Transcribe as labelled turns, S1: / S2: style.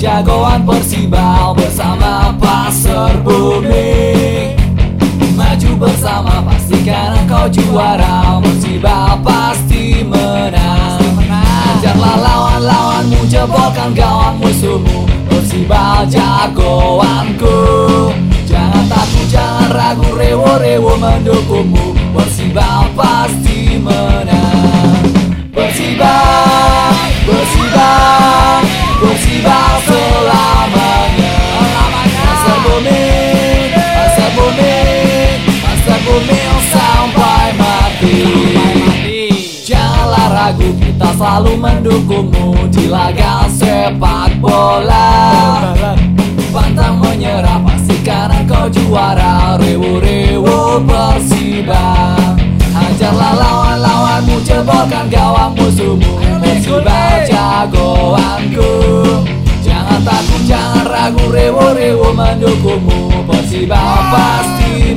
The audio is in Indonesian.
S1: jagoan Persibal bersama Pasar Bumi. Maju bersama pastikan engkau juara. Persibal pasti menang. Hajarlah lawan-lawanmu jebolkan gawang musuhmu. Persibal jagoanku. Jangan takut, jangan ragu, rewo-rewo mendukungmu. Persibal pasti menang. Persibal, selalu mendukungmu di laga sepak bola. Pantang menyerah pastikan engkau juara. Rewo-rewo Persiba Hajarlah lawan-lawanmu jebolkan gawang musuhmu. Persiba jagoanku. Jangan takut jangan ragu rewo-rewo mendukungmu. Persiba pasti